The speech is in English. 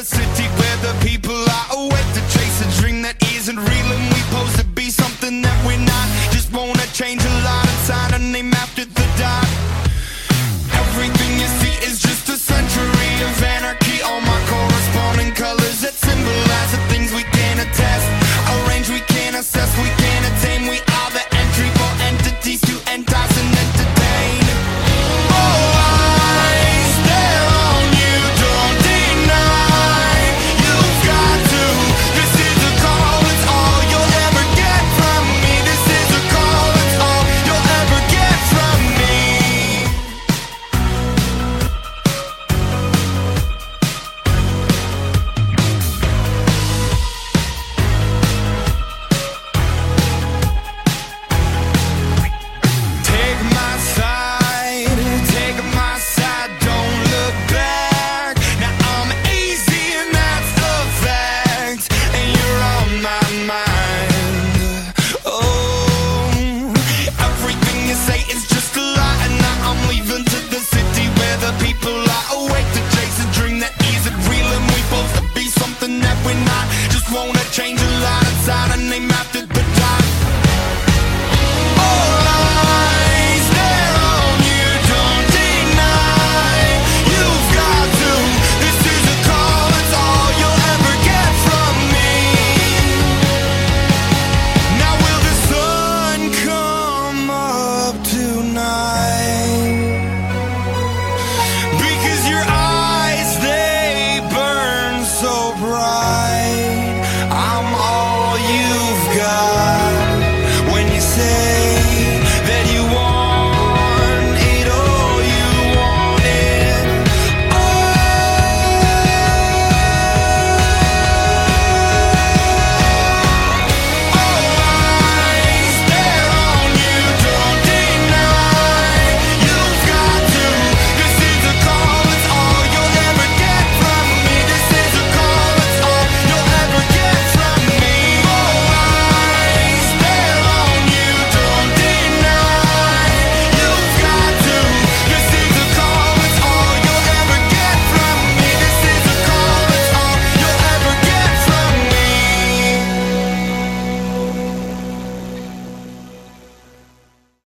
the city where the people are awake to chase a dream that isn't real and we pose to be something that we're not. Just wanna change a time after